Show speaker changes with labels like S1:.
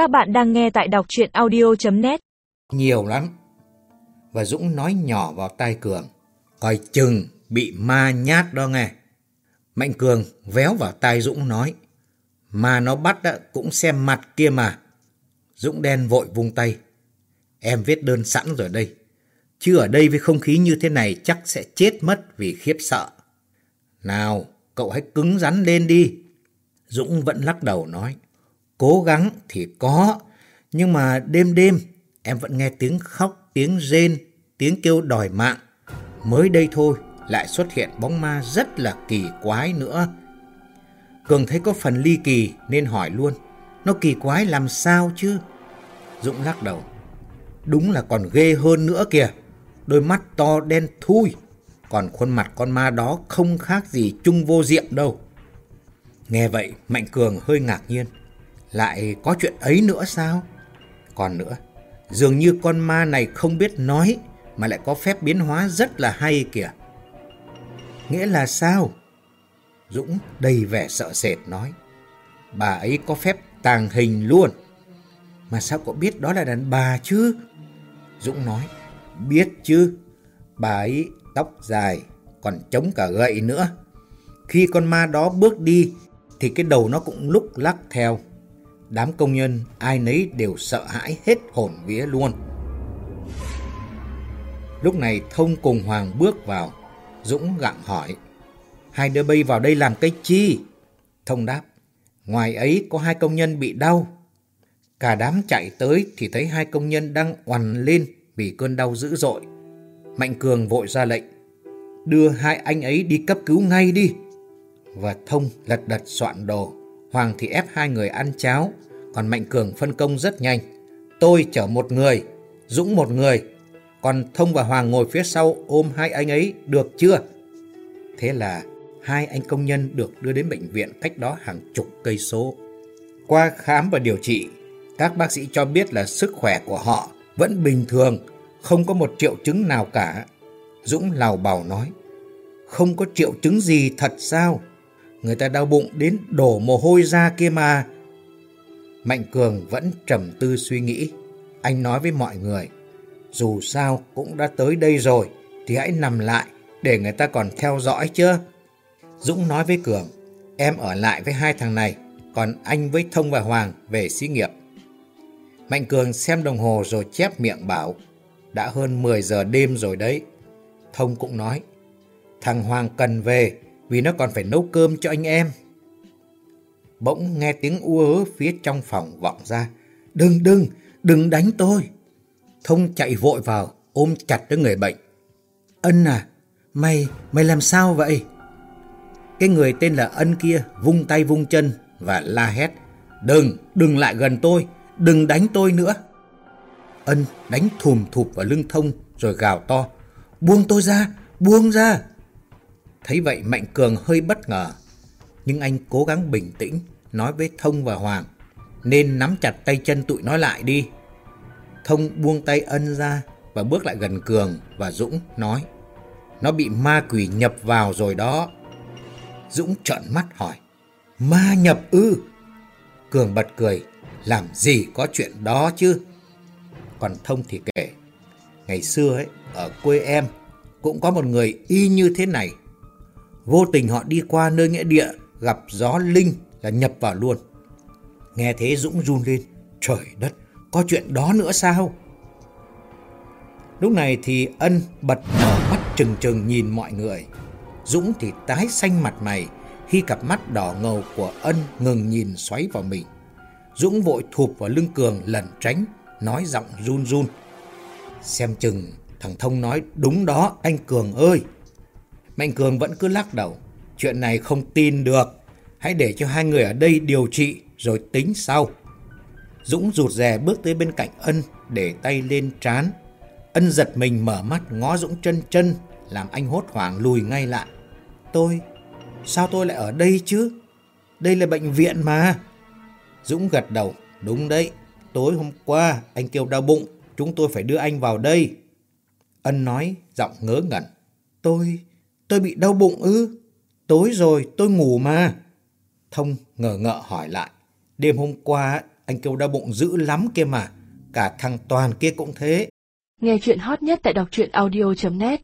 S1: Các bạn đang nghe tại đọc chuyện audio.net
S2: Nhiều lắm. Và Dũng nói nhỏ vào tai Cường. Coi chừng bị ma nhát đó nghe. Mạnh Cường véo vào tai Dũng nói. Mà nó bắt đã cũng xem mặt kia mà. Dũng đen vội vung tay. Em viết đơn sẵn rồi đây. Chứ ở đây với không khí như thế này chắc sẽ chết mất vì khiếp sợ. Nào, cậu hãy cứng rắn lên đi. Dũng vẫn lắc đầu nói. Cố gắng thì có, nhưng mà đêm đêm em vẫn nghe tiếng khóc, tiếng rên, tiếng kêu đòi mạng. Mới đây thôi lại xuất hiện bóng ma rất là kỳ quái nữa. Cường thấy có phần ly kỳ nên hỏi luôn. Nó kỳ quái làm sao chứ? Dũng lắc đầu. Đúng là còn ghê hơn nữa kìa. Đôi mắt to đen thui. Còn khuôn mặt con ma đó không khác gì chung vô diệm đâu. Nghe vậy Mạnh Cường hơi ngạc nhiên. Lại có chuyện ấy nữa sao? Còn nữa, dường như con ma này không biết nói mà lại có phép biến hóa rất là hay kìa. Nghĩa là sao? Dũng đầy vẻ sợ sệt nói. Bà ấy có phép tàng hình luôn. Mà sao cậu biết đó là đàn bà chứ? Dũng nói. Biết chứ. Bà ấy tóc dài, còn chống cả gậy nữa. Khi con ma đó bước đi thì cái đầu nó cũng lúc lắc theo. Đám công nhân, ai nấy đều sợ hãi hết hồn vía luôn. Lúc này Thông cùng Hoàng bước vào. Dũng gặng hỏi. Hai đứa bay vào đây làm cái chi? Thông đáp. Ngoài ấy có hai công nhân bị đau. Cả đám chạy tới thì thấy hai công nhân đang oằn lên vì cơn đau dữ dội. Mạnh Cường vội ra lệnh. Đưa hai anh ấy đi cấp cứu ngay đi. Và Thông lật đật soạn đồ. Hoàng thì ép hai người ăn cháo, còn Mạnh Cường phân công rất nhanh. Tôi chở một người, Dũng một người, còn Thông và Hoàng ngồi phía sau ôm hai anh ấy được chưa? Thế là hai anh công nhân được đưa đến bệnh viện cách đó hàng chục cây số. Qua khám và điều trị, các bác sĩ cho biết là sức khỏe của họ vẫn bình thường, không có một triệu chứng nào cả. Dũng lào bào nói, không có triệu chứng gì thật sao? Người ta đau bụng đến đổ mồ hôi ra kia mà. Mạnh Cường vẫn trầm tư suy nghĩ. Anh nói với mọi người, dù sao cũng đã tới đây rồi, thì hãy nằm lại để người ta còn theo dõi chứ. Dũng nói với Cường, em ở lại với hai thằng này, còn anh với Thông và Hoàng về xí nghiệp. Mạnh Cường xem đồng hồ rồi chép miệng bảo, đã hơn 10 giờ đêm rồi đấy. Thông cũng nói, thằng Hoàng cần về vì nó còn phải nấu cơm cho anh em. Bỗng nghe tiếng u ớ phía trong phòng vọng ra. Đừng, đừng, đừng đánh tôi. Thông chạy vội vào, ôm chặt đứa người bệnh. Ân à, mày, mày làm sao vậy? Cái người tên là Ân kia vung tay vung chân và la hét. Đừng, đừng lại gần tôi, đừng đánh tôi nữa. Ân đánh thùm thụp vào lưng Thông rồi gào to. Buông tôi ra, buông ra. Thấy vậy Mạnh Cường hơi bất ngờ. Nhưng anh cố gắng bình tĩnh, nói với Thông và Hoàng. Nên nắm chặt tay chân tụi nó lại đi. Thông buông tay ân ra và bước lại gần Cường và Dũng nói. Nó bị ma quỷ nhập vào rồi đó. Dũng trợn mắt hỏi. Ma nhập ư? Cường bật cười. Làm gì có chuyện đó chứ? Còn Thông thì kể. Ngày xưa ấy, ở quê em cũng có một người y như thế này. Vô tình họ đi qua nơi nghĩa địa, gặp gió linh là nhập vào luôn. Nghe thế Dũng run lên. Trời đất, có chuyện đó nữa sao? Lúc này thì ân bật mở mắt trừng trừng nhìn mọi người. Dũng thì tái xanh mặt mày khi cặp mắt đỏ ngầu của ân ngừng nhìn xoáy vào mình. Dũng vội thụp vào lưng Cường lẩn tránh, nói giọng run run. Xem chừng thằng Thông nói đúng đó anh Cường ơi. Mạnh Cường vẫn cứ lắc đầu. Chuyện này không tin được. Hãy để cho hai người ở đây điều trị rồi tính sau. Dũng rụt rè bước tới bên cạnh Ân để tay lên trán. Ân giật mình mở mắt ngó Dũng chân chân làm anh hốt hoảng lùi ngay lại. Tôi, sao tôi lại ở đây chứ? Đây là bệnh viện mà. Dũng gật đầu, đúng đấy. Tối hôm qua anh kêu đau bụng, chúng tôi phải đưa anh vào đây. Ân nói giọng ngớ ngẩn. Tôi, tôi bị đau bụng ư? Tối rồi tôi ngủ mà. Thông ngờ ngợ hỏi lại. Đêm hôm qua, Anh kêu đau bụng dữ lắm kia mà. Cả thằng Toàn kia cũng thế.
S3: Nghe chuyện hot nhất tại đọc truyện audio.net